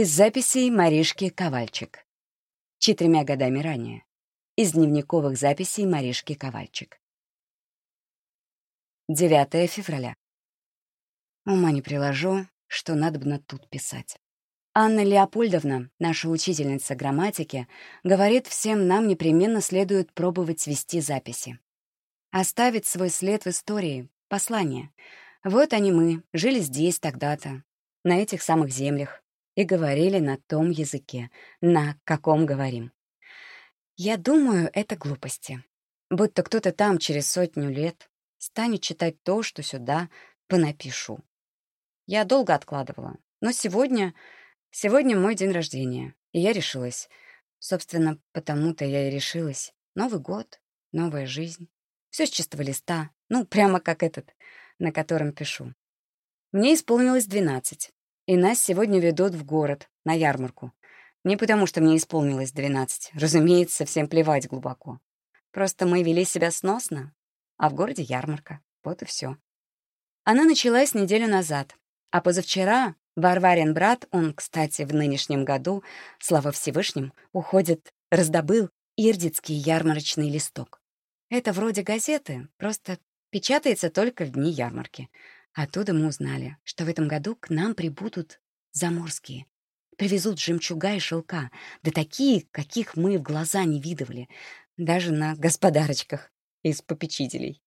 Из записей Маришки Ковальчик. Четырьмя годами ранее. Из дневниковых записей Маришки Ковальчик. 9 февраля. Ума не приложу, что надо бы тут писать. Анна Леопольдовна, наша учительница грамматики, говорит, всем нам непременно следует пробовать вести записи. Оставить свой след в истории, послание. Вот они мы, жили здесь тогда-то, на этих самых землях, и говорили на том языке, на каком говорим. Я думаю, это глупости. Будто кто-то там через сотню лет станет читать то, что сюда понапишу. Я долго откладывала, но сегодня... Сегодня мой день рождения, и я решилась. Собственно, потому-то я и решилась. Новый год, новая жизнь. Все с чистого листа, ну, прямо как этот, на котором пишу. Мне исполнилось двенадцать. И нас сегодня ведут в город, на ярмарку. Не потому, что мне исполнилось двенадцать. Разумеется, всем плевать глубоко. Просто мы вели себя сносно, а в городе ярмарка. Вот и все. Она началась неделю назад, а позавчера Варварин брат, он, кстати, в нынешнем году, слава Всевышним, уходит, раздобыл ирдитский ярмарочный листок. Это вроде газеты, просто печатается только в дни ярмарки. Оттуда мы узнали, что в этом году к нам прибудут заморские. Привезут жемчуга и шелка, да такие, каких мы в глаза не видывали, даже на господарочках из попечителей.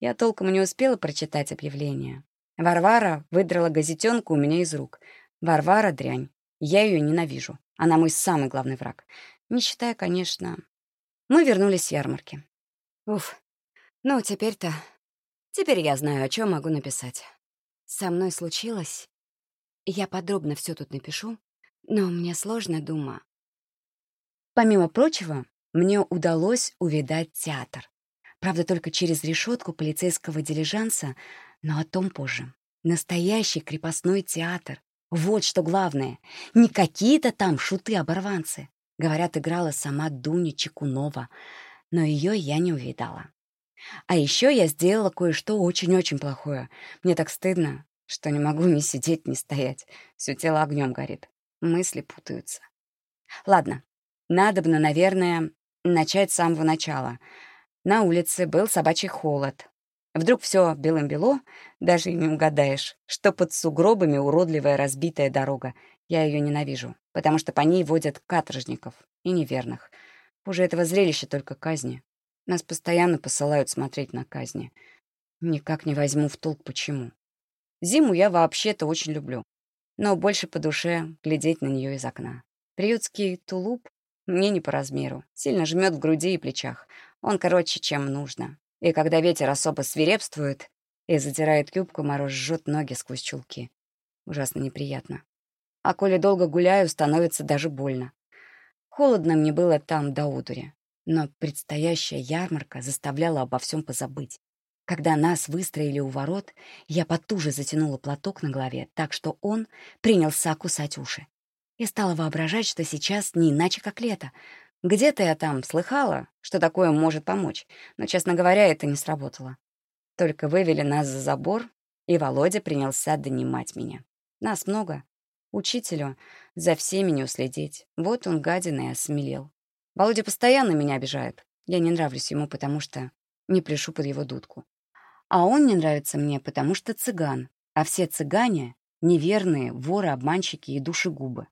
Я толком не успела прочитать объявление. Варвара выдрала газетенку у меня из рук. Варвара — дрянь. Я ее ненавижу. Она мой самый главный враг. Не считая, конечно... Мы вернулись с ярмарки. Уф. Ну, теперь-то Теперь я знаю, о чем могу написать. Со мной случилось... Я подробно все тут напишу, но мне сложно, дума. Помимо прочего, мне удалось увидать театр. Правда, только через решетку полицейского дилижанса, но о том позже. Настоящий крепостной театр. Вот что главное. Не какие-то там шуты-оборванцы. Говорят, играла сама Дуня Чекунова, но ее я не увидала. А еще я сделала кое-что очень-очень плохое. Мне так стыдно, что не могу ни сидеть, ни стоять. Все тело огнем горит. Мысли путаются. Ладно, надобно, наверное, начать с самого начала. На улице был собачий холод. Вдруг все белым-бело, даже и не угадаешь, что под сугробами уродливая разбитая дорога. Я ее ненавижу, потому что по ней водят каторжников и неверных. Уже этого зрелища только казни. Нас постоянно посылают смотреть на казни. Никак не возьму в толк, почему. Зиму я вообще-то очень люблю. Но больше по душе глядеть на нее из окна. Приютский тулуп мне не по размеру. Сильно жмет в груди и плечах. Он короче, чем нужно. И когда ветер особо свирепствует и затирает юбку, мороз жжет ноги сквозь чулки. Ужасно неприятно. А коли долго гуляю, становится даже больно. Холодно мне было там до удури. Но предстоящая ярмарка заставляла обо всем позабыть. Когда нас выстроили у ворот, я потуже затянула платок на голове, так что он принялся кусать уши. И стала воображать, что сейчас не иначе, как лето. Где-то я там слыхала, что такое может помочь, но, честно говоря, это не сработало. Только вывели нас за забор, и Володя принялся донимать меня. Нас много. Учителю за всеми не уследить. Вот он, гадина, и осмелел. Володя постоянно меня обижает. Я не нравлюсь ему, потому что не пляшу под его дудку. А он не нравится мне, потому что цыган. А все цыгане — неверные, воры, обманщики и душегубы.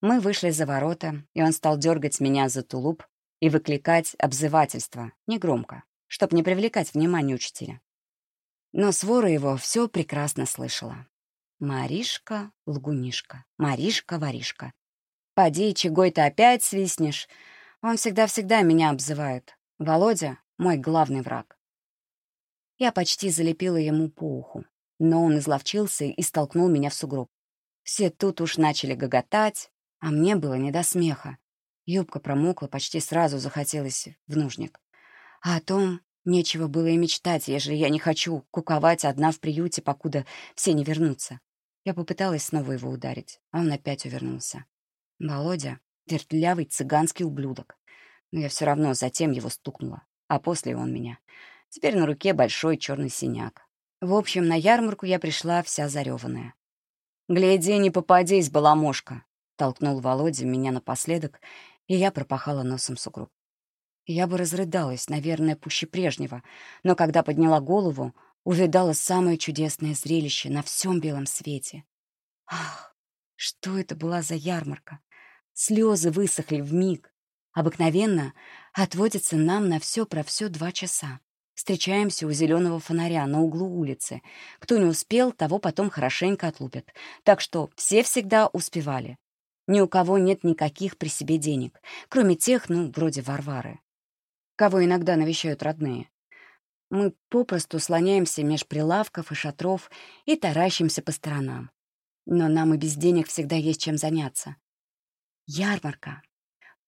Мы вышли за ворота, и он стал дергать меня за тулуп и выкликать обзывательство, негромко, чтоб не привлекать внимание учителя. Но свора его все прекрасно слышала. Маришка, лгунишка, Маришка, воришка. Поди, чегой ты опять свистнешь, он всегда-всегда меня обзывает. Володя — мой главный враг. Я почти залепила ему по уху, но он изловчился и столкнул меня в сугроб. Все тут уж начали гоготать, а мне было не до смеха. Юбка промокла, почти сразу захотелось в нужник. А о том нечего было и мечтать, ежели я не хочу куковать одна в приюте, покуда все не вернутся. Я попыталась снова его ударить, а он опять увернулся. Володя Вертлявый цыганский ублюдок. Но я все равно затем его стукнула, а после он меня. Теперь на руке большой черный синяк. В общем, на ярмарку я пришла вся зареванная. «Гляди, не попадись, баламошка!» толкнул Володя меня напоследок, и я пропахала носом сугроб. Я бы разрыдалась, наверное, пуще прежнего, но когда подняла голову, увидала самое чудесное зрелище на всем белом свете. Ах, что это была за ярмарка! Слезы высохли в миг. Обыкновенно отводится нам на все про все два часа. Встречаемся у зеленого фонаря на углу улицы. Кто не успел, того потом хорошенько отлупят. Так что все всегда успевали. Ни у кого нет никаких при себе денег, кроме тех, ну, вроде Варвары, кого иногда навещают родные. Мы попросту слоняемся меж прилавков и шатров и таращимся по сторонам. Но нам и без денег всегда есть чем заняться. Ярмарка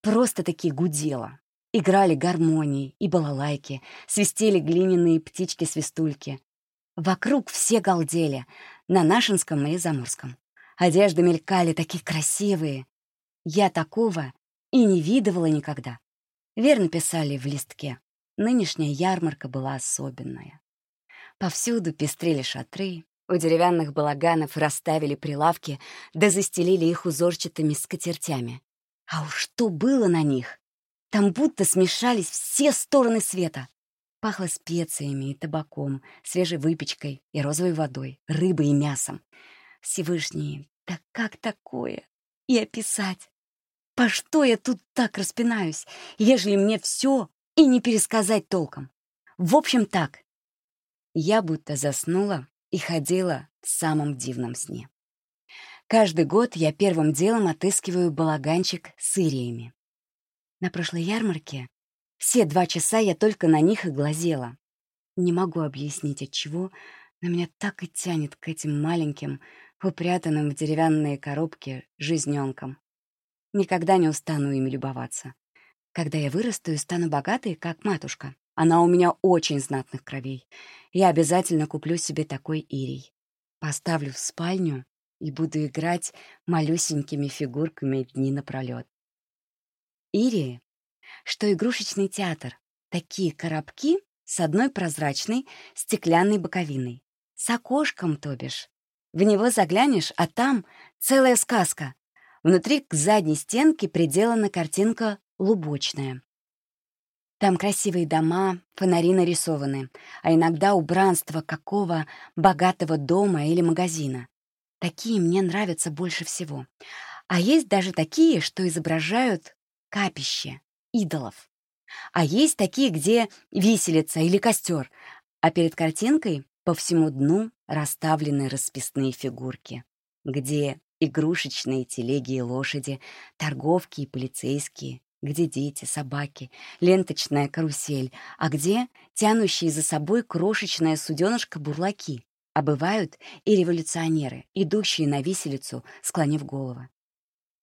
просто-таки гудела. Играли гармонии и балалайки, свистели глиняные птички-свистульки. Вокруг все галдели, на Нашинском и Заморском. Одежды мелькали такие красивые. Я такого и не видывала никогда. Верно писали в листке. Нынешняя ярмарка была особенная. Повсюду пестрели шатры, у деревянных балаганов расставили прилавки, да застелили их узорчатыми скатертями. А уж что было на них! Там будто смешались все стороны света. Пахло специями и табаком, свежей выпечкой и розовой водой, рыбой и мясом. Всевышний, да как такое? И описать? По что я тут так распинаюсь, ежели мне все и не пересказать толком? В общем, так. Я будто заснула и ходила в самом дивном сне. Каждый год я первым делом отыскиваю балаганчик с ириями. На прошлой ярмарке все два часа я только на них и глазела. Не могу объяснить, от чего, но меня так и тянет к этим маленьким, упрятанным в деревянные коробки жизненкам. Никогда не устану ими любоваться. Когда я вырасту и стану богатой, как матушка, она у меня очень знатных кровей, я обязательно куплю себе такой ирий. Поставлю в спальню и буду играть малюсенькими фигурками дни напролет. Ирии, что игрушечный театр. Такие коробки с одной прозрачной стеклянной боковиной. С окошком, то бишь. В него заглянешь, а там целая сказка. Внутри к задней стенке приделана картинка лубочная. Там красивые дома, фонари нарисованы, а иногда убранство какого богатого дома или магазина. Такие мне нравятся больше всего. А есть даже такие, что изображают капище, идолов. А есть такие, где виселица или костер, а перед картинкой по всему дну расставлены расписные фигурки, где игрушечные телеги и лошади, торговки и полицейские, где дети, собаки, ленточная карусель, а где тянущие за собой крошечное суденышко-бурлаки, а бывают и революционеры, идущие на виселицу, склонив головы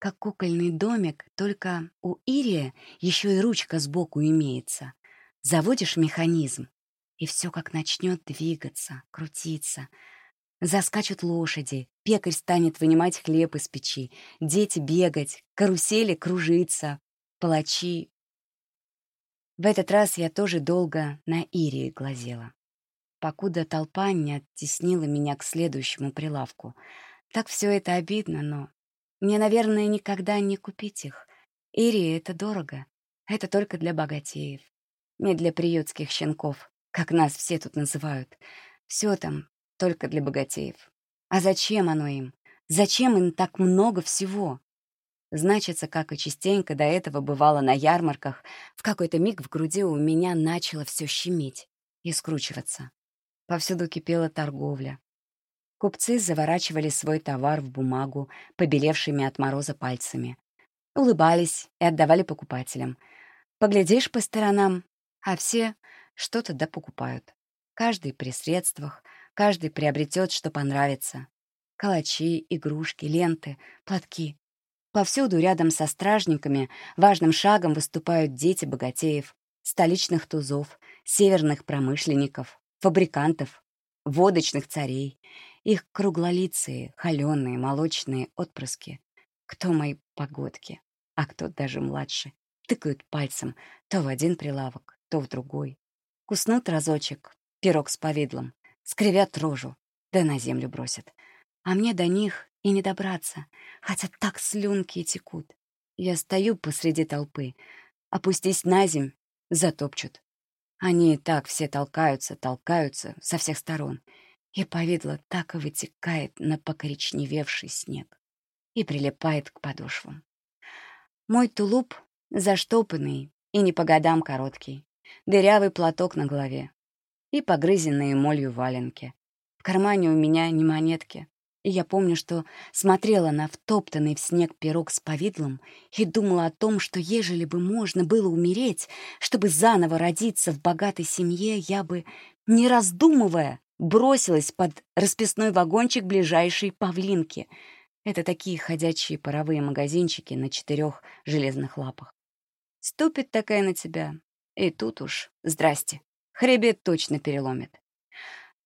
как кукольный домик, только у Ирия еще и ручка сбоку имеется. Заводишь механизм, и все как начнет двигаться, крутиться. Заскачут лошади, пекарь станет вынимать хлеб из печи, дети бегать, карусели кружиться, палачи. В этот раз я тоже долго на Ирии глазела, покуда толпа не оттеснила меня к следующему прилавку. Так все это обидно, но мне, наверное, никогда не купить их. Ири — это дорого. Это только для богатеев. Не для приютских щенков, как нас все тут называют. Все там только для богатеев. А зачем оно им? Зачем им так много всего? Значится, как и частенько до этого бывало на ярмарках, в какой-то миг в груди у меня начало все щемить и скручиваться. Повсюду кипела торговля. Купцы заворачивали свой товар в бумагу, побелевшими от мороза пальцами. Улыбались и отдавали покупателям. Поглядишь по сторонам, а все что-то да покупают. Каждый при средствах, каждый приобретет, что понравится. Калачи, игрушки, ленты, платки. Повсюду рядом со стражниками важным шагом выступают дети богатеев, столичных тузов, северных промышленников, фабрикантов, водочных царей их круглолицые, холеные, молочные отпрыски. Кто мои погодки, а кто даже младше. Тыкают пальцем то в один прилавок, то в другой. Куснут разочек, пирог с повидлом, скривят рожу, да на землю бросят. А мне до них и не добраться, хотя так слюнки и текут. Я стою посреди толпы. Опустись на земь, затопчут. Они и так все толкаются, толкаются со всех сторон. И повидло так и вытекает на покоричневевший снег и прилипает к подошвам. Мой тулуп заштопанный и не по годам короткий, дырявый платок на голове и погрызенные молью валенки. В кармане у меня не монетки, я помню, что смотрела на втоптанный в снег пирог с повидлом и думала о том, что ежели бы можно было умереть, чтобы заново родиться в богатой семье, я бы, не раздумывая, бросилась под расписной вагончик ближайшей павлинки. Это такие ходячие паровые магазинчики на четырех железных лапах. Ступит такая на тебя, и тут уж, здрасте, хребет точно переломит.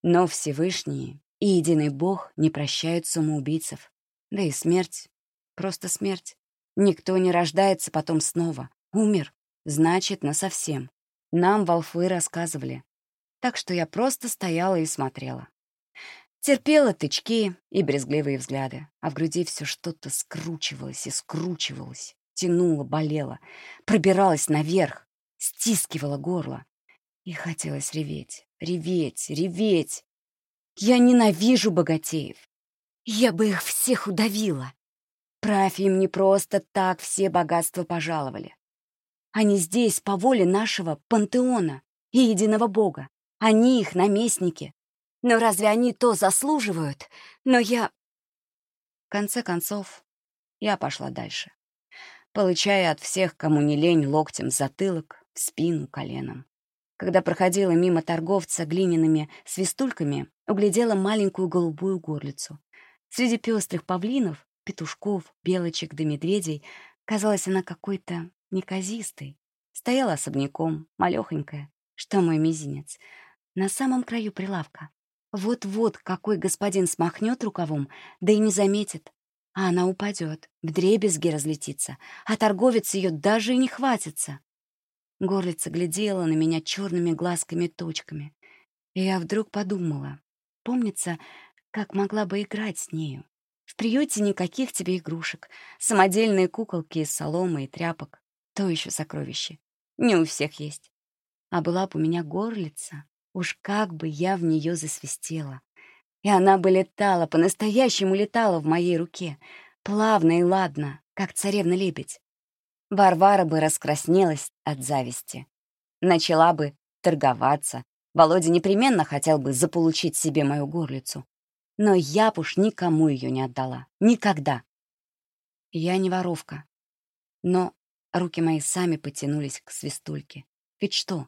Но Всевышний и единый Бог не прощают самоубийцев. Да и смерть — просто смерть. Никто не рождается потом снова. Умер, значит, насовсем. Нам волфы рассказывали. Так что я просто стояла и смотрела. Терпела тычки и брезгливые взгляды, а в груди все что-то скручивалось и скручивалось, тянуло, болело, пробиралось наверх, стискивало горло. И хотелось реветь, реветь, реветь. Я ненавижу богатеев. Я бы их всех удавила. Правь им не просто так все богатства пожаловали. Они здесь по воле нашего пантеона и единого бога. Они их наместники. Но разве они то заслуживают? Но я... В конце концов, я пошла дальше, получая от всех, кому не лень, локтем затылок, в спину, коленом. Когда проходила мимо торговца глиняными свистульками, углядела маленькую голубую горлицу. Среди пестрых павлинов, петушков, белочек да медведей казалась она какой-то неказистой. Стояла особняком, малёхонькая, что мой мизинец, на самом краю прилавка. Вот-вот какой господин смахнет рукавом, да и не заметит. А она упадет, вдребезги разлетится, а торговец ее даже и не хватится. Горлица глядела на меня черными глазками-точками. И я вдруг подумала. Помнится, как могла бы играть с нею. В приюте никаких тебе игрушек. Самодельные куколки из соломы и тряпок. То еще сокровище. Не у всех есть. А была бы у меня горлица, уж как бы я в нее засвистела. И она бы летала, по-настоящему летала в моей руке. Плавно и ладно, как царевна-лебедь. Варвара бы раскраснелась от зависти. Начала бы торговаться. Володя непременно хотел бы заполучить себе мою горлицу. Но я б уж никому ее не отдала. Никогда. Я не воровка. Но руки мои сами потянулись к свистульке. Ведь что?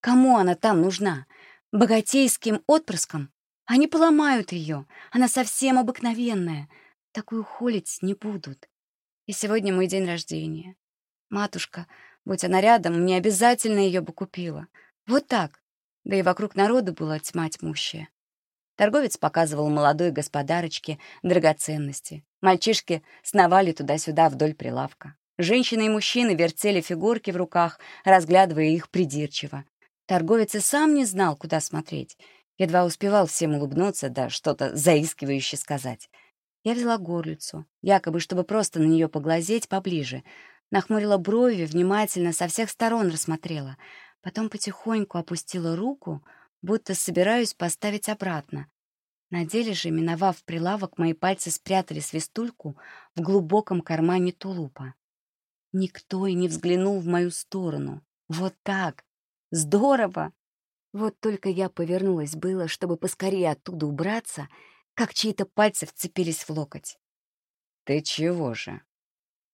Кому она там нужна? Богатейским отпрыском? Они поломают ее. Она совсем обыкновенная. Такую холить не будут. И сегодня мой день рождения. Матушка, будь она рядом, мне обязательно ее бы купила. Вот так. Да и вокруг народа была тьма тьмущая. Торговец показывал молодой господарочке драгоценности. Мальчишки сновали туда-сюда вдоль прилавка. Женщины и мужчины вертели фигурки в руках, разглядывая их придирчиво. Торговец и сам не знал, куда смотреть. Едва успевал всем улыбнуться, да что-то заискивающе сказать. Я взяла горлицу, якобы, чтобы просто на нее поглазеть поближе, Нахмурила брови, внимательно со всех сторон рассмотрела. Потом потихоньку опустила руку, будто собираюсь поставить обратно. На деле же, миновав прилавок, мои пальцы спрятали свистульку в глубоком кармане тулупа. Никто и не взглянул в мою сторону. Вот так! Здорово! Вот только я повернулась было, чтобы поскорее оттуда убраться, как чьи-то пальцы вцепились в локоть. «Ты чего же?»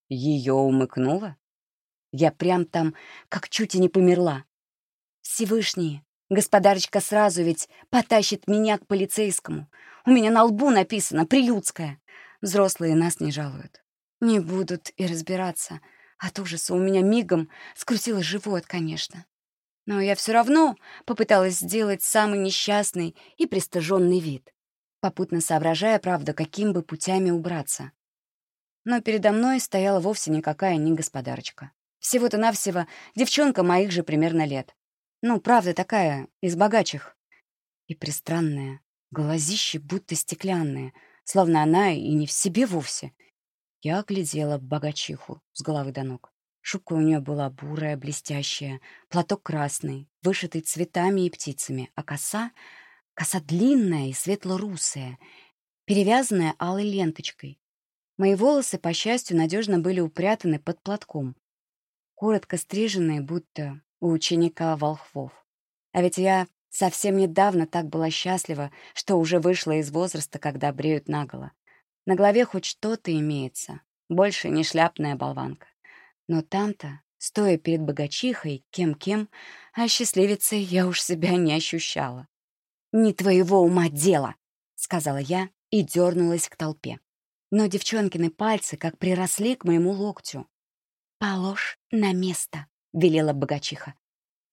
Ее умыкнуло? Я прям там, как чуть и не померла. Всевышний, господарочка сразу ведь потащит меня к полицейскому. У меня на лбу написано «Приютская». Взрослые нас не жалуют. Не будут и разбираться. От ужаса у меня мигом скрутило живот, конечно. Но я все равно попыталась сделать самый несчастный и пристыженный вид, попутно соображая, правда, каким бы путями убраться но передо мной стояла вовсе никакая не господарочка. Всего-то навсего девчонка моих же примерно лет. Ну, правда, такая, из богачих. И пристранная, глазище будто стеклянные, словно она и не в себе вовсе. Я оглядела богачиху с головы до ног. Шубка у нее была бурая, блестящая, платок красный, вышитый цветами и птицами, а коса — коса длинная и светло-русая, перевязанная алой ленточкой. Мои волосы, по счастью, надежно были упрятаны под платком, коротко стриженные, будто у ученика волхвов. А ведь я совсем недавно так была счастлива, что уже вышла из возраста, когда бреют наголо. На голове хоть что-то имеется, больше не шляпная болванка. Но там-то, стоя перед богачихой, кем-кем, а счастливицей я уж себя не ощущала. «Не твоего ума дело!» — сказала я и дернулась к толпе. Но девчонкины пальцы как приросли к моему локтю. «Положь на место», — велела богачиха.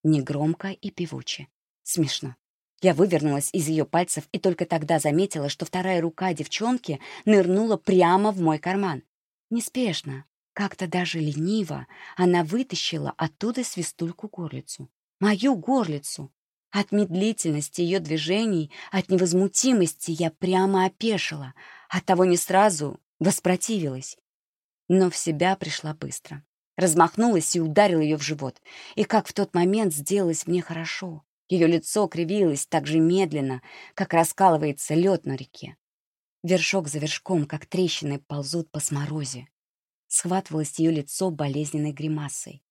Негромко и певуче. Смешно. Я вывернулась из ее пальцев и только тогда заметила, что вторая рука девчонки нырнула прямо в мой карман. Неспешно, как-то даже лениво, она вытащила оттуда свистульку-горлицу. Мою горлицу. От медлительности ее движений, от невозмутимости я прямо опешила. Оттого не сразу воспротивилась. Но в себя пришла быстро. Размахнулась и ударила ее в живот. И как в тот момент сделалось мне хорошо. Ее лицо кривилось так же медленно, как раскалывается лед на реке. Вершок за вершком, как трещины, ползут по сморозе. Схватывалось ее лицо болезненной гримасой.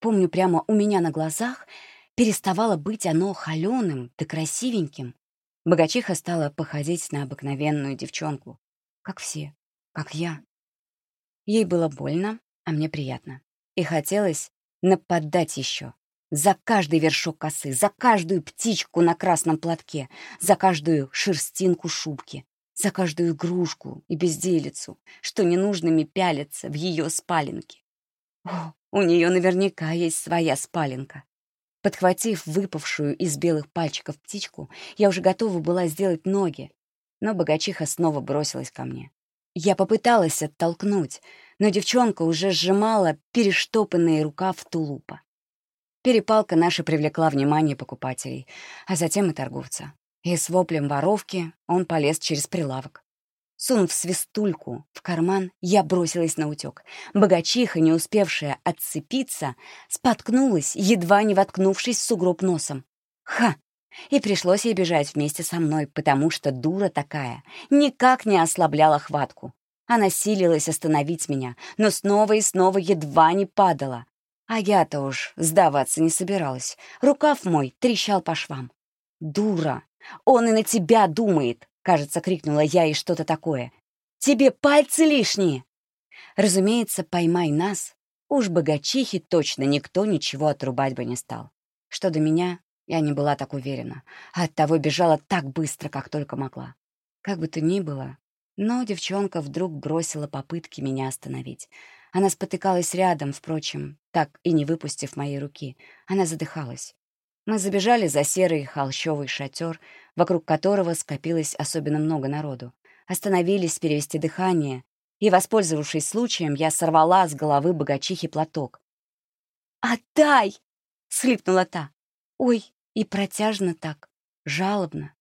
Помню, прямо у меня на глазах переставало быть оно холеным да красивеньким. Богачиха стала походить на обыкновенную девчонку. Как все, как я. Ей было больно, а мне приятно. И хотелось нападать еще. За каждый вершок косы, за каждую птичку на красном платке, за каждую шерстинку шубки, за каждую игрушку и безделицу, что ненужными пялятся в ее спаленке. О, у нее наверняка есть своя спаленка. Подхватив выпавшую из белых пальчиков птичку, я уже готова была сделать ноги, но богачиха снова бросилась ко мне. Я попыталась оттолкнуть, но девчонка уже сжимала перештопанные рукав тулупа. Перепалка наша привлекла внимание покупателей, а затем и торговца. И с воплем воровки он полез через прилавок. Сунув свистульку в карман, я бросилась на утек. Богачиха, не успевшая отцепиться, споткнулась, едва не воткнувшись в сугроб носом. Ха! И пришлось ей бежать вместе со мной, потому что дура такая никак не ослабляла хватку. Она силилась остановить меня, но снова и снова едва не падала. А я-то уж сдаваться не собиралась. Рукав мой трещал по швам. «Дура! Он и на тебя думает!» — кажется, крикнула я и что-то такое. «Тебе пальцы лишние!» Разумеется, поймай нас. Уж богачихи точно никто ничего отрубать бы не стал. Что до меня, я не была так уверена, а оттого бежала так быстро, как только могла. Как бы то ни было, но девчонка вдруг бросила попытки меня остановить. Она спотыкалась рядом, впрочем, так и не выпустив моей руки. Она задыхалась. Мы забежали за серый холщовый шатер, вокруг которого скопилось особенно много народу. Остановились перевести дыхание, и, воспользовавшись случаем, я сорвала с головы богачихи платок. «Отдай!» — схлипнула та. «Ой!» и протяжно так, жалобно.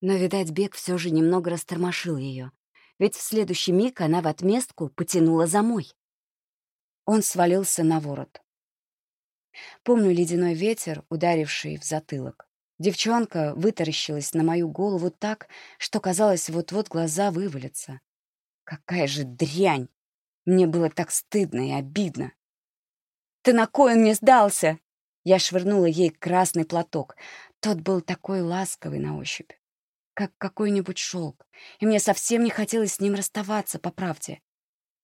Но, видать, бег все же немного растормошил ее, ведь в следующий миг она в отместку потянула за мой. Он свалился на ворот. Помню ледяной ветер, ударивший в затылок. Девчонка вытаращилась на мою голову так, что, казалось, вот-вот глаза вывалятся. Какая же дрянь! Мне было так стыдно и обидно. «Ты на кой мне сдался?» Я швырнула ей красный платок. Тот был такой ласковый на ощупь, как какой-нибудь шелк, и мне совсем не хотелось с ним расставаться, по правде.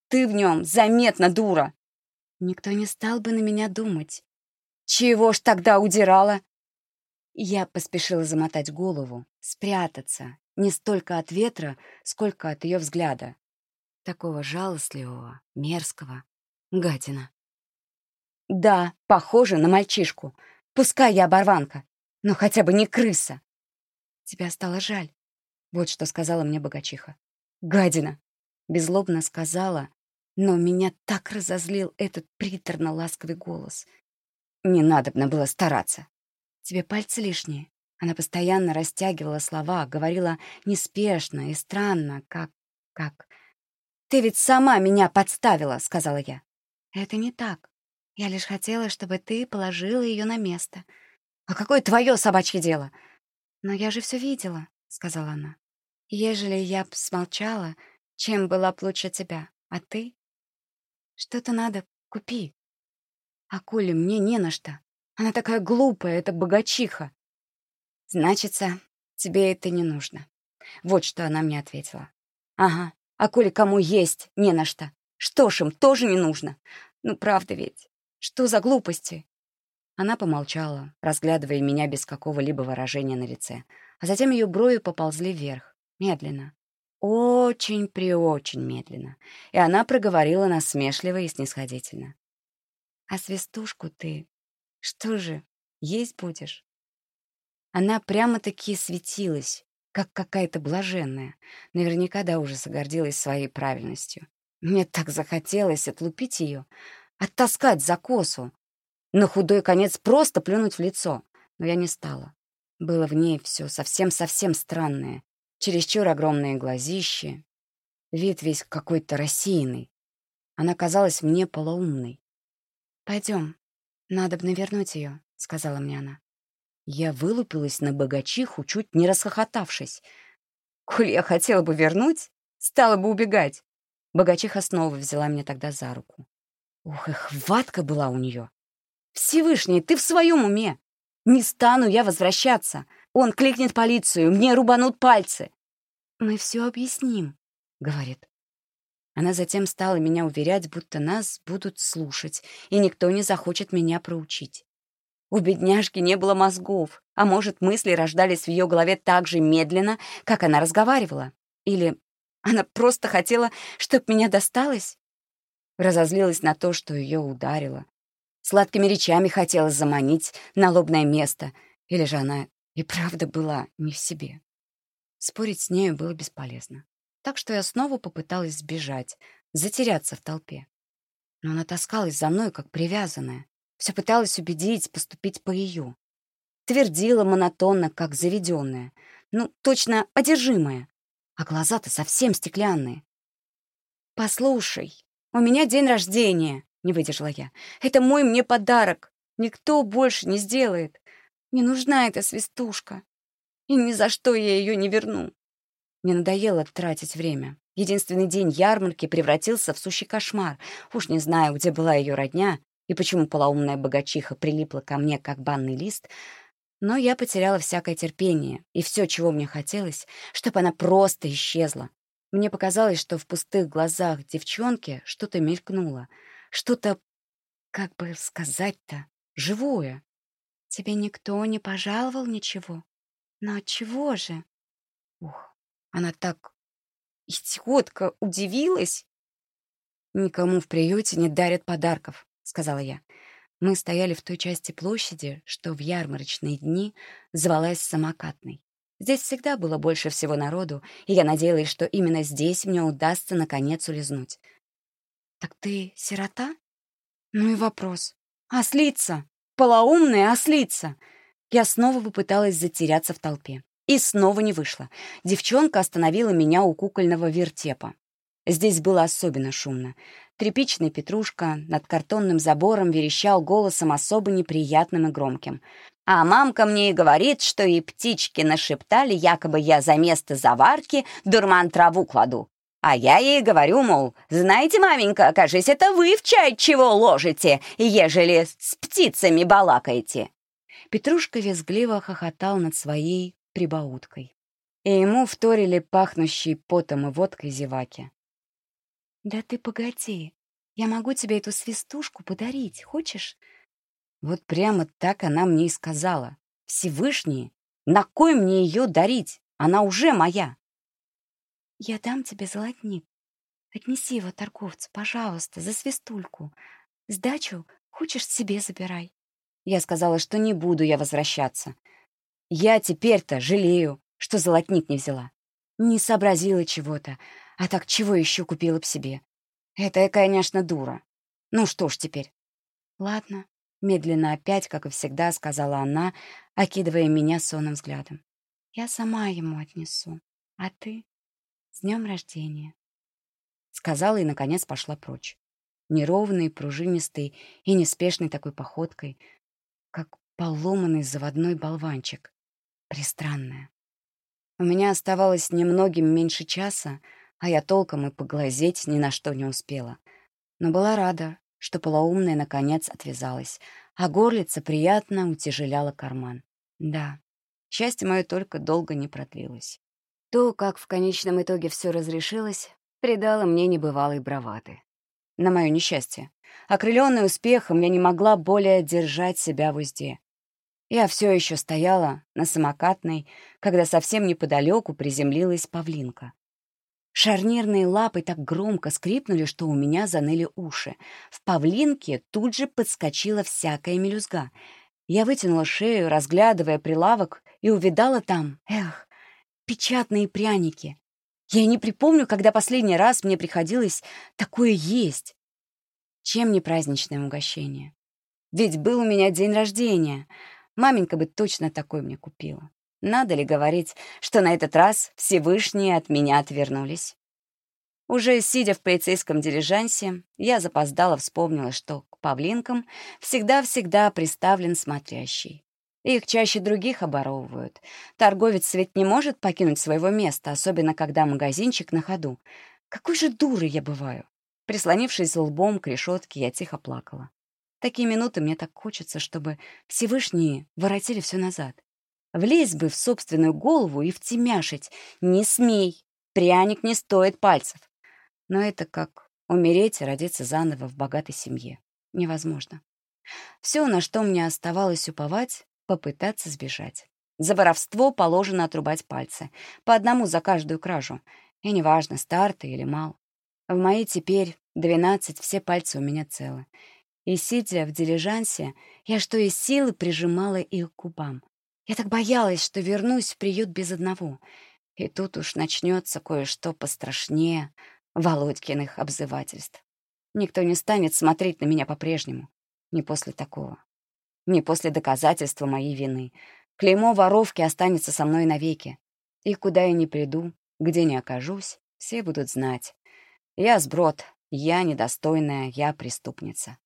«Ты в нем заметно дура!» Никто не стал бы на меня думать. «Чего ж тогда удирала?» Я поспешила замотать голову, спрятаться, не столько от ветра, сколько от ее взгляда. Такого жалостливого, мерзкого. Гадина. Да, похоже на мальчишку. Пускай я оборванка, но хотя бы не крыса. Тебя стало жаль. Вот что сказала мне богачиха. Гадина. Безлобно сказала, но меня так разозлил этот приторно-ласковый голос. Не надо было стараться. Тебе пальцы лишние. Она постоянно растягивала слова, говорила неспешно и странно, как... как... «Ты ведь сама меня подставила», — сказала я. «Это не так. Я лишь хотела, чтобы ты положила ее на место». «А какое твое собачье дело?» «Но я же все видела», — сказала она. «Ежели я б смолчала, чем была б лучше тебя, а ты? Что-то надо, купи. А Коле мне не на что. Она такая глупая, это богачиха. Значится, тебе это не нужно. Вот что она мне ответила. Ага, а коли кому есть не на что, что ж им тоже не нужно? Ну, правда ведь. Что за глупости? Она помолчала, разглядывая меня без какого-либо выражения на лице, а затем ее брови поползли вверх, медленно. Очень-преочень медленно. И она проговорила насмешливо и снисходительно. «А свистушку ты что же, есть будешь?» Она прямо-таки светилась, как какая-то блаженная. Наверняка до ужаса гордилась своей правильностью. Мне так захотелось отлупить ее, оттаскать за косу, на худой конец просто плюнуть в лицо. Но я не стала. Было в ней все совсем-совсем странное. Чересчур огромные глазищи, вид весь какой-то рассеянный. Она казалась мне полоумной. «Пойдем, надо бы навернуть ее», — сказала мне она. Я вылупилась на богачиху, чуть не расхохотавшись. Коль я хотела бы вернуть, стала бы убегать. Богачиха снова взяла меня тогда за руку. Ух, и хватка была у нее. Всевышний, ты в своем уме. Не стану я возвращаться. Он кликнет полицию, мне рубанут пальцы. Мы все объясним, говорит. Она затем стала меня уверять, будто нас будут слушать, и никто не захочет меня проучить. У бедняжки не было мозгов, а может, мысли рождались в ее голове так же медленно, как она разговаривала. Или она просто хотела, чтобы меня досталось? Разозлилась на то, что ее ударило. Сладкими речами хотела заманить на лобное место. Или же она и правда была не в себе. Спорить с нею было бесполезно. Так что я снова попыталась сбежать, затеряться в толпе. Но она таскалась за мной, как привязанная. Все пыталась убедить поступить по ее. Твердила монотонно, как заведенная. Ну, точно одержимая. А глаза-то совсем стеклянные. «Послушай, у меня день рождения», — не выдержала я. «Это мой мне подарок. Никто больше не сделает. Не нужна эта свистушка. И ни за что я ее не верну». Мне надоело тратить время. Единственный день ярмарки превратился в сущий кошмар. Уж не знаю, где была ее родня, и почему полоумная богачиха прилипла ко мне, как банный лист, но я потеряла всякое терпение, и все, чего мне хотелось, чтобы она просто исчезла. Мне показалось, что в пустых глазах девчонки что-то мелькнуло, что-то, как бы сказать-то, живое. Тебе никто не пожаловал ничего? Но чего же? Ух, она так идиотка удивилась. Никому в приюте не дарят подарков. — сказала я. Мы стояли в той части площади, что в ярмарочные дни звалась самокатной. Здесь всегда было больше всего народу, и я надеялась, что именно здесь мне удастся наконец улизнуть. «Так ты сирота?» «Ну и вопрос. Ослица! Полоумная ослица!» Я снова попыталась затеряться в толпе. И снова не вышло. Девчонка остановила меня у кукольного вертепа. Здесь было особенно шумно. Тряпичный Петрушка над картонным забором верещал голосом особо неприятным и громким. А мамка мне и говорит, что и птички нашептали, якобы я за место заварки дурман траву кладу. А я ей говорю, мол, знаете, маменька, кажись, это вы в чай чего ложите, ежели с птицами балакаете. Петрушка визгливо хохотал над своей прибауткой. И ему вторили пахнущие потом и водкой зеваки. «Да ты погоди, я могу тебе эту свистушку подарить, хочешь?» Вот прямо так она мне и сказала. «Всевышний, на кой мне ее дарить? Она уже моя!» «Я дам тебе золотник. Отнеси его торговцу, пожалуйста, за свистульку. Сдачу хочешь себе забирай». Я сказала, что не буду я возвращаться. Я теперь-то жалею, что золотник не взяла. Не сообразила чего-то, а так чего еще купила б себе? Это я, конечно, дура. Ну что ж теперь? Ладно, Медленно опять, как и всегда, сказала она, окидывая меня сонным взглядом. «Я сама ему отнесу. А ты? С днем рождения!» Сказала и, наконец, пошла прочь. Неровной, пружинистой и неспешной такой походкой, как поломанный заводной болванчик. Пристранная. У меня оставалось немногим меньше часа, а я толком и поглазеть ни на что не успела. Но была рада, что полоумная, наконец, отвязалась, а горлица приятно утяжеляла карман. Да, счастье мое только долго не продлилось. То, как в конечном итоге все разрешилось, придало мне небывалой бравады. На мое несчастье. Окрыленная успехом, я не могла более держать себя в узде. Я все еще стояла на самокатной, когда совсем неподалеку приземлилась павлинка. Шарнирные лапы так громко скрипнули, что у меня заныли уши. В павлинке тут же подскочила всякая мелюзга. Я вытянула шею, разглядывая прилавок, и увидала там, эх, печатные пряники. Я не припомню, когда последний раз мне приходилось такое есть. Чем не праздничное угощение? Ведь был у меня день рождения — Маменька бы точно такой мне купила. Надо ли говорить, что на этот раз Всевышние от меня отвернулись? Уже сидя в полицейском дилижансе, я запоздала вспомнила, что к павлинкам всегда-всегда приставлен смотрящий. Их чаще других оборовывают. Торговец ведь не может покинуть своего места, особенно когда магазинчик на ходу. Какой же дурой я бываю! Прислонившись лбом к решетке, я тихо плакала такие минуты мне так хочется, чтобы Всевышние воротили все назад. Влезь бы в собственную голову и втемяшить. Не смей! Пряник не стоит пальцев. Но это как умереть и родиться заново в богатой семье. Невозможно. Все, на что мне оставалось уповать, попытаться сбежать. За воровство положено отрубать пальцы. По одному за каждую кражу. И неважно, стар ты или мал. В мои теперь двенадцать все пальцы у меня целы. И, сидя в дилижансе, я что из силы прижимала их к губам. Я так боялась, что вернусь в приют без одного. И тут уж начнется кое-что пострашнее Володькиных обзывательств. Никто не станет смотреть на меня по-прежнему. Не после такого. Не после доказательства моей вины. Клеймо воровки останется со мной навеки. И куда я ни приду, где ни окажусь, все будут знать. Я сброд, я недостойная, я преступница.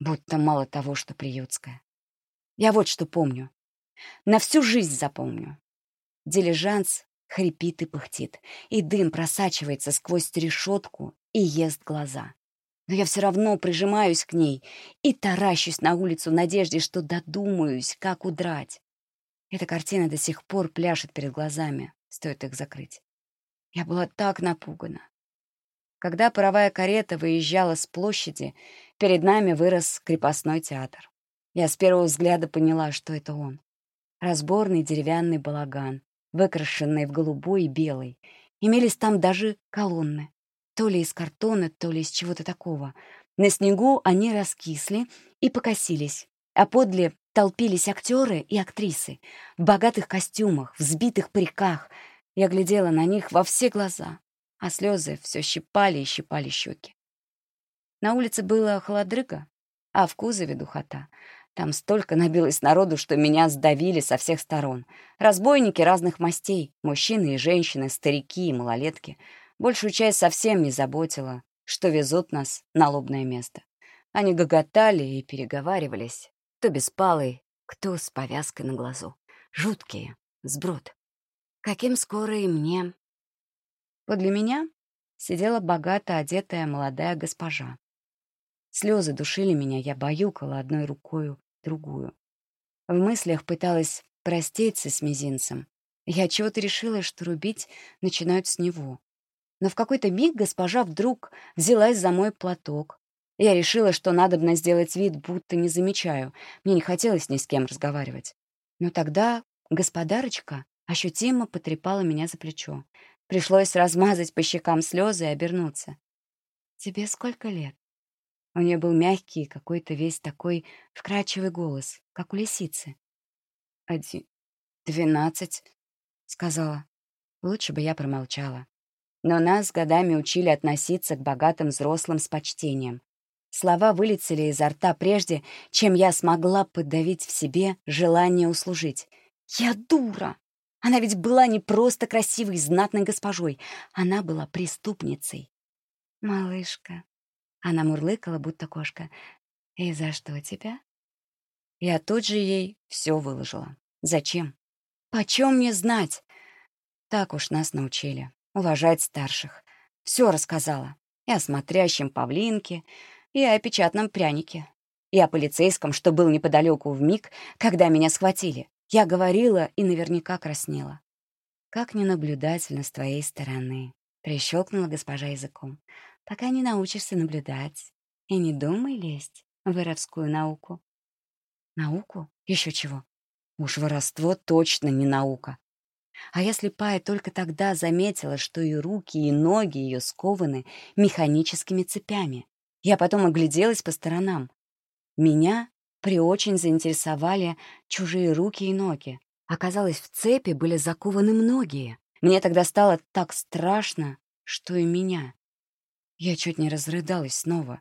Будто мало того, что приютская. Я вот что помню. На всю жизнь запомню. Дилижанс хрипит и пыхтит, и дым просачивается сквозь решетку и ест глаза. Но я все равно прижимаюсь к ней и таращусь на улицу в надежде, что додумаюсь, как удрать. Эта картина до сих пор пляшет перед глазами, стоит их закрыть. Я была так напугана. Когда паровая карета выезжала с площади, перед нами вырос крепостной театр. Я с первого взгляда поняла, что это он. Разборный деревянный балаган, выкрашенный в голубой и белый. Имелись там даже колонны. То ли из картона, то ли из чего-то такого. На снегу они раскисли и покосились, а подле толпились актеры и актрисы в богатых костюмах, в сбитых париках. Я глядела на них во все глаза а слезы все щипали и щипали щеки. На улице было холодрыга, а в кузове духота. Там столько набилось народу, что меня сдавили со всех сторон. Разбойники разных мастей, мужчины и женщины, старики и малолетки. Большую часть совсем не заботила, что везут нас на лобное место. Они гоготали и переговаривались, кто беспалый, кто с повязкой на глазу. Жуткие, сброд. Каким скоро и мне Подле меня сидела богато одетая молодая госпожа. Слезы душили меня, я баюкала одной рукою другую. В мыслях пыталась проститься с мизинцем. Я чего-то решила, что рубить начинают с него. Но в какой-то миг госпожа вдруг взялась за мой платок. Я решила, что надобно сделать вид, будто не замечаю. Мне не хотелось ни с кем разговаривать. Но тогда господарочка ощутимо потрепала меня за плечо. Пришлось размазать по щекам слезы и обернуться. «Тебе сколько лет?» У нее был мягкий, какой-то весь такой вкрадчивый голос, как у лисицы. «Один... двенадцать», — сказала. Лучше бы я промолчала. Но нас годами учили относиться к богатым взрослым с почтением. Слова вылетели изо рта прежде, чем я смогла подавить в себе желание услужить. «Я дура! Она ведь была не просто красивой, знатной госпожой. Она была преступницей». «Малышка», — она мурлыкала, будто кошка, — «и за что тебя?» Я тут же ей все выложила. Зачем? Почем мне знать? Так уж нас научили. Уважать старших. Все рассказала. И о смотрящем павлинке, и о печатном прянике, и о полицейском, что был неподалеку в миг, когда меня схватили. Я говорила и наверняка краснела. «Как ненаблюдательно с твоей стороны», — прищелкнула госпожа языком. «Пока не научишься наблюдать. И не думай лезть в воровскую науку. Науку? Еще чего? Уж воровство точно не наука. А если Пая только тогда заметила, что и руки, и ноги ее скованы механическими цепями? Я потом огляделась по сторонам. Меня приочень заинтересовали чужие руки и ноги. Оказалось, в цепи были закованы многие. Мне тогда стало так страшно, что и меня. Я чуть не разрыдалась снова.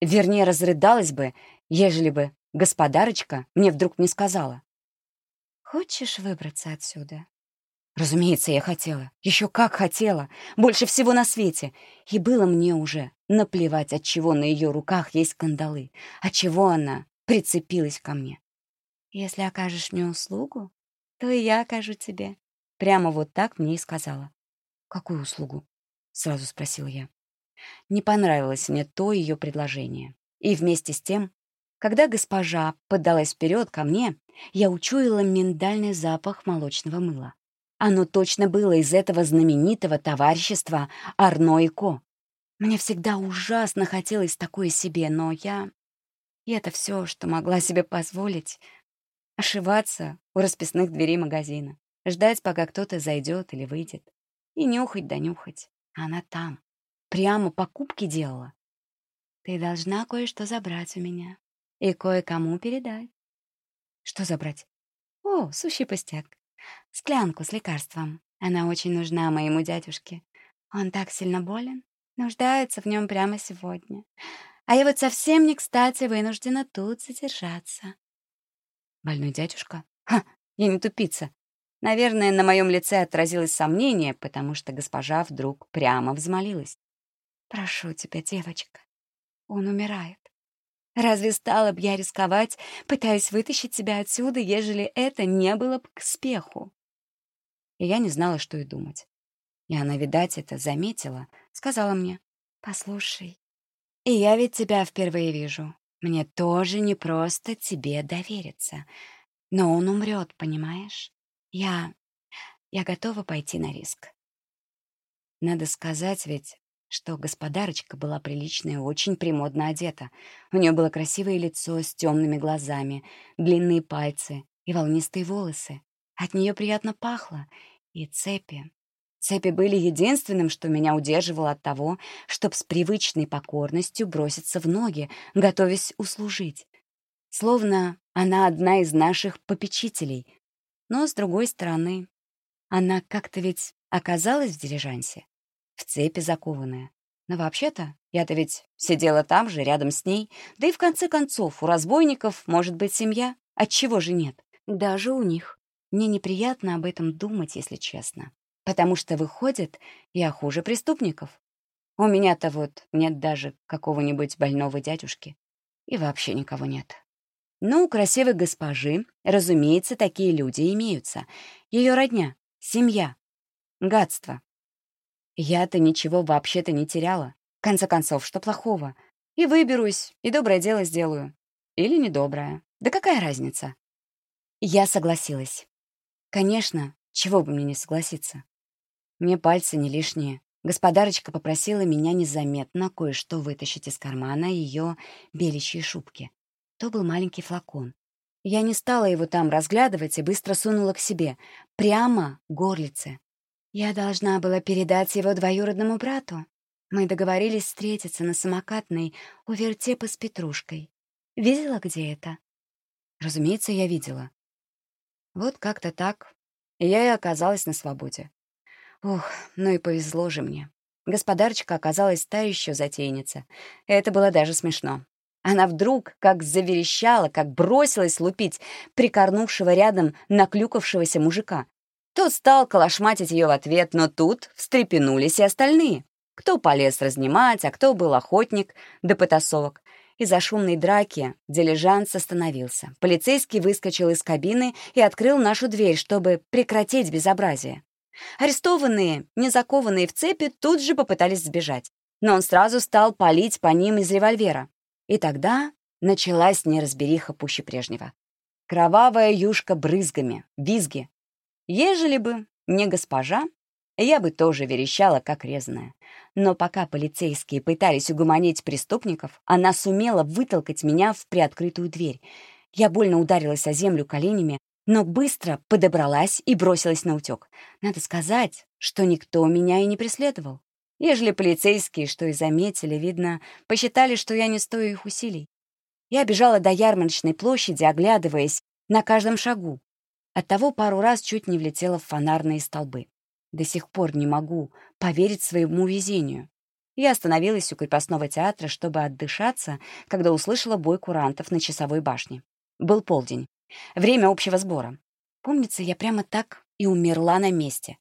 Вернее, разрыдалась бы, ежели бы Господарочка мне вдруг не сказала. «Хочешь выбраться отсюда?» Разумеется, я хотела. Еще как хотела. Больше всего на свете. И было мне уже наплевать, от чего на ее руках есть кандалы, от чего она прицепилась ко мне. «Если окажешь мне услугу, то и я окажу тебе». Прямо вот так мне и сказала. «Какую услугу?» — сразу спросила я. Не понравилось мне то ее предложение. И вместе с тем когда госпожа подалась вперед ко мне, я учуяла миндальный запах молочного мыла. Оно точно было из этого знаменитого товарищества Арно и Ко. Мне всегда ужасно хотелось такое себе, но я... И это все, что могла себе позволить. Ошиваться у расписных дверей магазина, ждать, пока кто-то зайдет или выйдет, и нюхать да нюхать. Она там. Прямо покупки делала. Ты должна кое-что забрать у меня и кое-кому передать. Что забрать? О, сущий пустяк. Склянку с лекарством. Она очень нужна моему дядюшке. Он так сильно болен, нуждается в нем прямо сегодня. А я вот совсем не кстати вынуждена тут задержаться. Больной дядюшка? Ха, я не тупица. Наверное, на моем лице отразилось сомнение, потому что госпожа вдруг прямо взмолилась. «Прошу тебя, девочка, он умирает. Разве стала б я рисковать, пытаясь вытащить тебя отсюда, ежели это не было бы к спеху? И я не знала, что и думать. И она, видать, это заметила, сказала мне, «Послушай, и я ведь тебя впервые вижу. Мне тоже не просто тебе довериться. Но он умрет, понимаешь? Я... я готова пойти на риск». Надо сказать ведь, что господарочка была приличная очень премодно одета. У нее было красивое лицо с темными глазами, длинные пальцы и волнистые волосы. От нее приятно пахло. И цепи. Цепи были единственным, что меня удерживало от того, чтобы с привычной покорностью броситься в ноги, готовясь услужить. Словно она одна из наших попечителей. Но, с другой стороны, она как-то ведь оказалась в дилижансе в цепи закованная. Но вообще-то я-то ведь сидела там же, рядом с ней. Да и в конце концов, у разбойников может быть семья. Отчего же нет? Даже у них. Мне неприятно об этом думать, если честно. Потому что, выходит, я хуже преступников. У меня-то вот нет даже какого-нибудь больного дядюшки. И вообще никого нет. Ну, у красивой госпожи, разумеется, такие люди имеются. Ее родня, семья, гадство. Я-то ничего вообще-то не теряла. В конце концов, что плохого? И выберусь, и доброе дело сделаю. Или недоброе. Да какая разница? Я согласилась. Конечно, чего бы мне не согласиться. Мне пальцы не лишние. Господарочка попросила меня незаметно кое-что вытащить из кармана ее беличьей шубки. То был маленький флакон. Я не стала его там разглядывать и быстро сунула к себе, прямо горлице. Я должна была передать его двоюродному брату. Мы договорились встретиться на самокатной у вертепа с Петрушкой. Видела, где это? Разумеется, я видела. Вот как-то так. Я и оказалась на свободе. Ох, ну и повезло же мне. Господарочка оказалась та еще затейница. Это было даже смешно. Она вдруг как заверещала, как бросилась лупить прикорнувшего рядом наклюкавшегося мужика. Тот стал колошматить ее в ответ, но тут встрепенулись и остальные. Кто полез разнимать, а кто был охотник до потасовок. Из-за шумной драки дилижанс остановился. Полицейский выскочил из кабины и открыл нашу дверь, чтобы прекратить безобразие. Арестованные, не закованные в цепи, тут же попытались сбежать. Но он сразу стал палить по ним из револьвера. И тогда началась неразбериха пуще прежнего. Кровавая юшка брызгами, визги. Ежели бы не госпожа, я бы тоже верещала, как резаная. Но пока полицейские пытались угомонить преступников, она сумела вытолкать меня в приоткрытую дверь. Я больно ударилась о землю коленями, но быстро подобралась и бросилась на утек. Надо сказать, что никто меня и не преследовал. Ежели полицейские, что и заметили, видно, посчитали, что я не стою их усилий. Я бежала до ярмарочной площади, оглядываясь на каждом шагу. Оттого пару раз чуть не влетела в фонарные столбы. До сих пор не могу поверить своему везению. Я остановилась у крепостного театра, чтобы отдышаться, когда услышала бой курантов на часовой башне. Был полдень. Время общего сбора. Помнится, я прямо так и умерла на месте.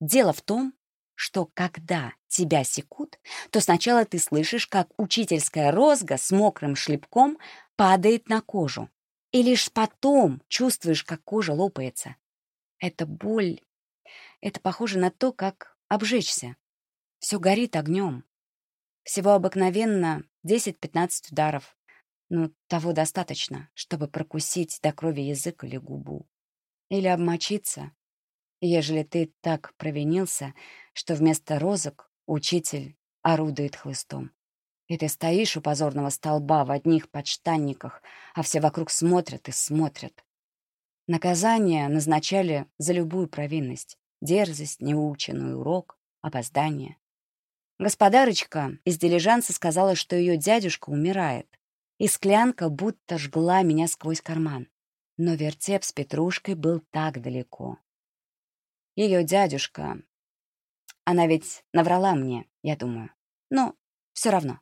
Дело в том, что когда тебя секут, то сначала ты слышишь, как учительская розга с мокрым шлепком падает на кожу. И лишь потом чувствуешь, как кожа лопается. Это боль. Это похоже на то, как обжечься. Все горит огнем. Всего обыкновенно 10-15 ударов. Ну, того достаточно, чтобы прокусить до крови язык или губу. Или обмочиться, ежели ты так провинился, что вместо розок учитель орудует хлыстом. И ты стоишь у позорного столба в одних подштанниках, а все вокруг смотрят и смотрят. Наказание назначали за любую провинность. Дерзость, неученный урок, опоздание. Господарочка из дилижанса сказала, что ее дядюшка умирает и склянка будто жгла меня сквозь карман. Но вертеп с петрушкой был так далеко. Ее дядюшка... Она ведь наврала мне, я думаю. Но все равно.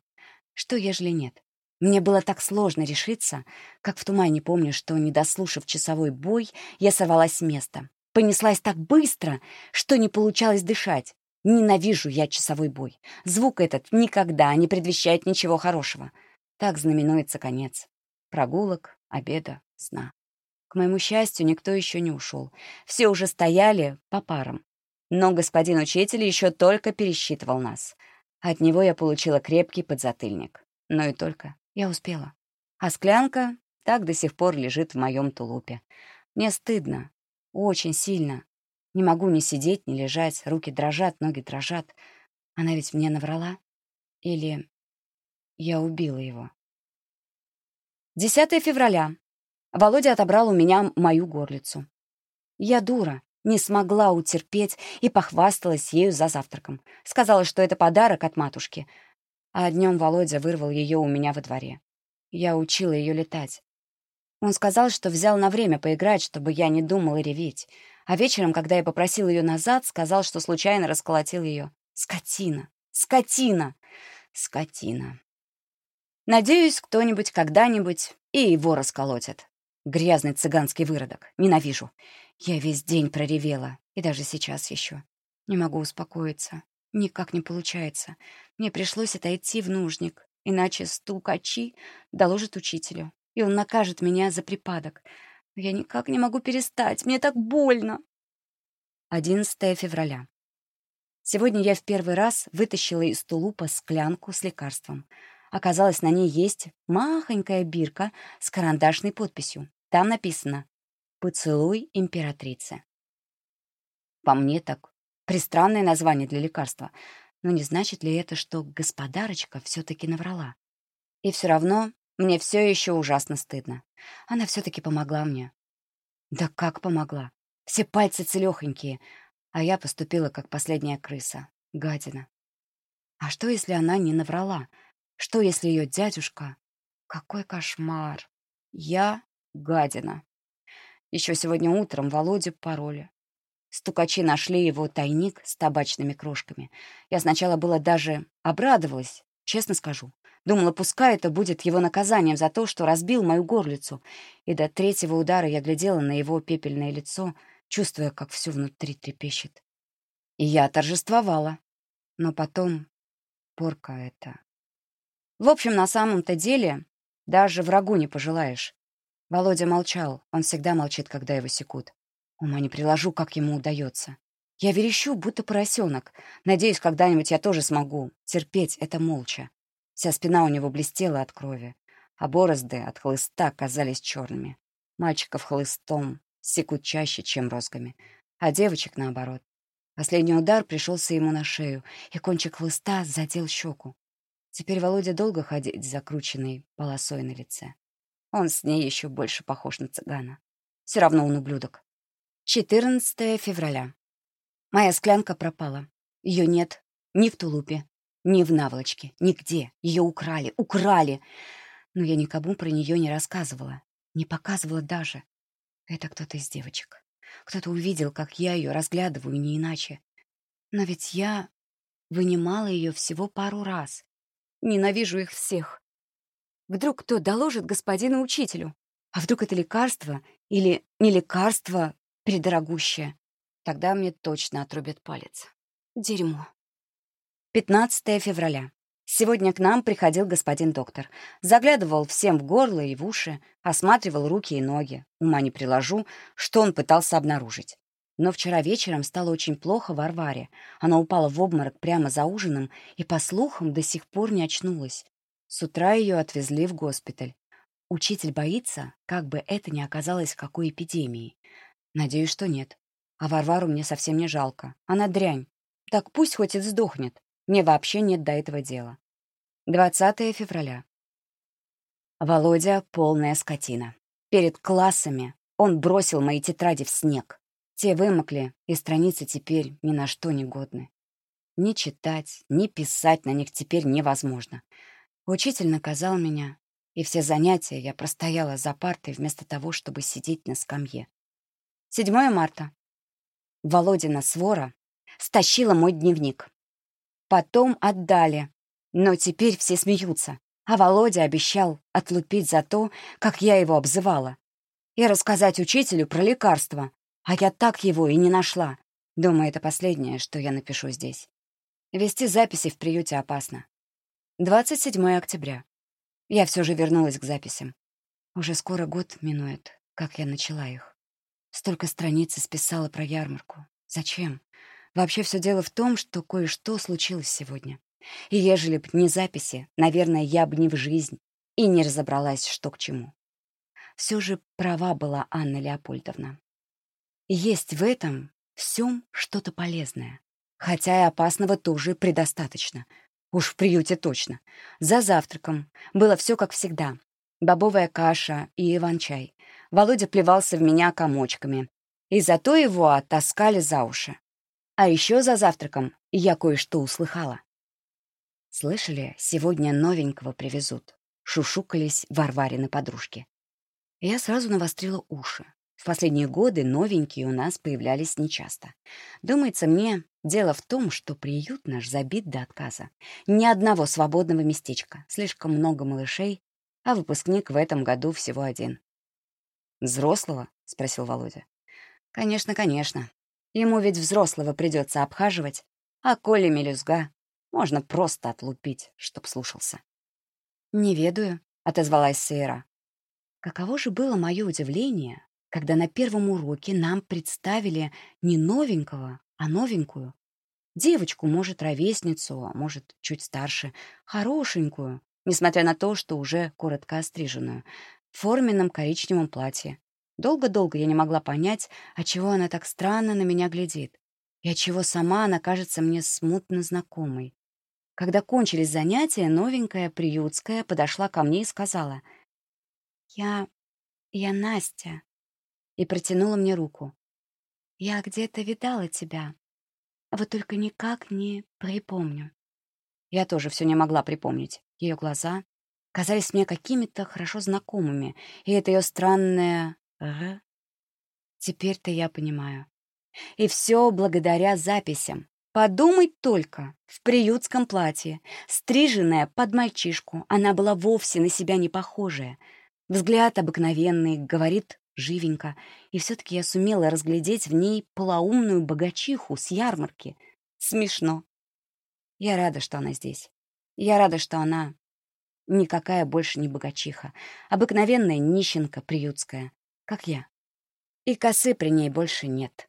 Что, ежели нет? Мне было так сложно решиться, как в тумане помню, что, не дослушав часовой бой, я сорвалась с места. Понеслась так быстро, что не получалось дышать. Ненавижу я часовой бой. Звук этот никогда не предвещает ничего хорошего. Так знаменуется конец. Прогулок, обеда, сна. К моему счастью, никто еще не ушел. Все уже стояли по парам. Но господин учитель еще только пересчитывал нас. От него я получила крепкий подзатыльник. Но и только. Я успела. А склянка так до сих пор лежит в моем тулупе. Мне стыдно. Очень сильно. Не могу ни сидеть, ни лежать. Руки дрожат, ноги дрожат. Она ведь мне наврала? Или я убила его. 10 февраля. Володя отобрал у меня мою горлицу. Я дура, не смогла утерпеть и похвасталась ею за завтраком. Сказала, что это подарок от матушки. А днем Володя вырвал ее у меня во дворе. Я учила ее летать. Он сказал, что взял на время поиграть, чтобы я не думала реветь. А вечером, когда я попросил ее назад, сказал, что случайно расколотил ее. Скотина! Скотина! Скотина! Надеюсь, кто-нибудь когда-нибудь и его расколотит. Грязный цыганский выродок. Ненавижу. Я весь день проревела. И даже сейчас еще. Не могу успокоиться. Никак не получается. Мне пришлось отойти в нужник. Иначе стукачи доложит учителю. И он накажет меня за припадок. Но я никак не могу перестать. Мне так больно. 11 февраля. Сегодня я в первый раз вытащила из тулупа склянку с лекарством — Оказалось, на ней есть махонькая бирка с карандашной подписью. Там написано «Поцелуй императрицы». По мне так пристранное название для лекарства. Но не значит ли это, что господарочка все-таки наврала? И все равно мне все еще ужасно стыдно. Она все-таки помогла мне. Да как помогла? Все пальцы целехонькие, а я поступила как последняя крыса. Гадина. А что, если она не наврала? Что, если ее дядюшка? Какой кошмар! Я гадина. Еще сегодня утром Володе пароли. Стукачи нашли его тайник с табачными крошками. Я сначала было даже обрадовалась, честно скажу. Думала, пускай это будет его наказанием за то, что разбил мою горлицу. И до третьего удара я глядела на его пепельное лицо, чувствуя, как все внутри трепещет. И я торжествовала. Но потом порка это. В общем, на самом-то деле даже врагу не пожелаешь. Володя молчал, он всегда молчит, когда его секут. Ума не приложу, как ему удается. Я верещу, будто поросенок. Надеюсь, когда-нибудь я тоже смогу терпеть это молча. Вся спина у него блестела от крови, а борозды от хлыста казались черными. Мальчиков хлыстом секут чаще, чем розгами, а девочек наоборот. Последний удар пришелся ему на шею, и кончик хлыста задел щеку. Теперь Володя долго ходить с закрученной полосой на лице. Он с ней еще больше похож на цыгана. Все равно он ублюдок. 14 февраля. Моя склянка пропала. Ее нет ни в тулупе, ни в наволочке, нигде. Ее украли, украли. Но я никому про нее не рассказывала. Не показывала даже. Это кто-то из девочек. Кто-то увидел, как я ее разглядываю, не иначе. Но ведь я вынимала ее всего пару раз. Ненавижу их всех. Вдруг кто доложит господину учителю? А вдруг это лекарство или не лекарство придорогущее? Тогда мне точно отрубят палец. Дерьмо. 15 февраля. Сегодня к нам приходил господин доктор. Заглядывал всем в горло и в уши, осматривал руки и ноги. Ума не приложу, что он пытался обнаружить. Но вчера вечером стало очень плохо Варваре. Она упала в обморок прямо за ужином и, по слухам, до сих пор не очнулась. С утра ее отвезли в госпиталь. Учитель боится, как бы это ни оказалось какой эпидемией. Надеюсь, что нет. А Варвару мне совсем не жалко. Она дрянь. Так пусть хоть и сдохнет. Мне вообще нет до этого дела. 20 февраля. Володя — полная скотина. Перед классами он бросил мои тетради в снег. Те вымокли, и страницы теперь ни на что не годны. Ни читать, ни писать на них теперь невозможно. Учитель наказал меня, и все занятия я простояла за партой вместо того, чтобы сидеть на скамье. 7 марта. Володина свора стащила мой дневник. Потом отдали. Но теперь все смеются. А Володя обещал отлупить за то, как я его обзывала. И рассказать учителю про лекарство. А я так его и не нашла. Думаю, это последнее, что я напишу здесь. Вести записи в приюте опасно. 27 октября. Я все же вернулась к записям. Уже скоро год минует, как я начала их. Столько страниц списала про ярмарку. Зачем? Вообще все дело в том, что кое-что случилось сегодня. И ежели б не записи, наверное, я бы не в жизнь и не разобралась, что к чему. Все же права была Анна Леопольдовна. Есть в этом всем что-то полезное. Хотя и опасного тоже предостаточно. Уж в приюте точно. За завтраком было все как всегда. Бобовая каша и иван-чай. Володя плевался в меня комочками. И зато его оттаскали за уши. А еще за завтраком я кое-что услыхала. Слышали, сегодня новенького привезут. Шушукались Варварины подружки. Я сразу навострила уши. В последние годы новенькие у нас появлялись нечасто. Думается мне, дело в том, что приют наш забит до отказа. Ни одного свободного местечка, слишком много малышей, а выпускник в этом году всего один. «Взрослого?» — спросил Володя. «Конечно, конечно. Ему ведь взрослого придется обхаживать, а Коля мелюзга можно просто отлупить, чтоб слушался. «Не ведаю», — отозвалась Сейра. Каково же было мое удивление, когда на первом уроке нам представили не новенького, а новенькую. Девочку, может, ровесницу, а может, чуть старше, хорошенькую, несмотря на то, что уже коротко остриженную, в форменном коричневом платье, Долго-долго я не могла понять, отчего она так странно на меня глядит, и отчего сама она кажется мне смутно знакомой. Когда кончились занятия, новенькая приютская подошла ко мне и сказала, «Я... я Настя», и протянула мне руку. «Я где-то видала тебя, вот только никак не припомню». Я тоже все не могла припомнить. Ее глаза казались мне какими-то хорошо знакомыми, и это ее странное «Ага. Теперь-то я понимаю. И все благодаря записям. Подумать только, в приютском платье, стриженная под мальчишку, она была вовсе на себя не похожая. Взгляд обыкновенный, говорит живенько, и все-таки я сумела разглядеть в ней полоумную богачиху с ярмарки. Смешно. Я рада, что она здесь. Я рада, что она никакая больше не богачиха, обыкновенная нищенка приютская, как я. И косы при ней больше нет.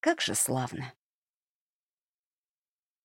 Как же славно.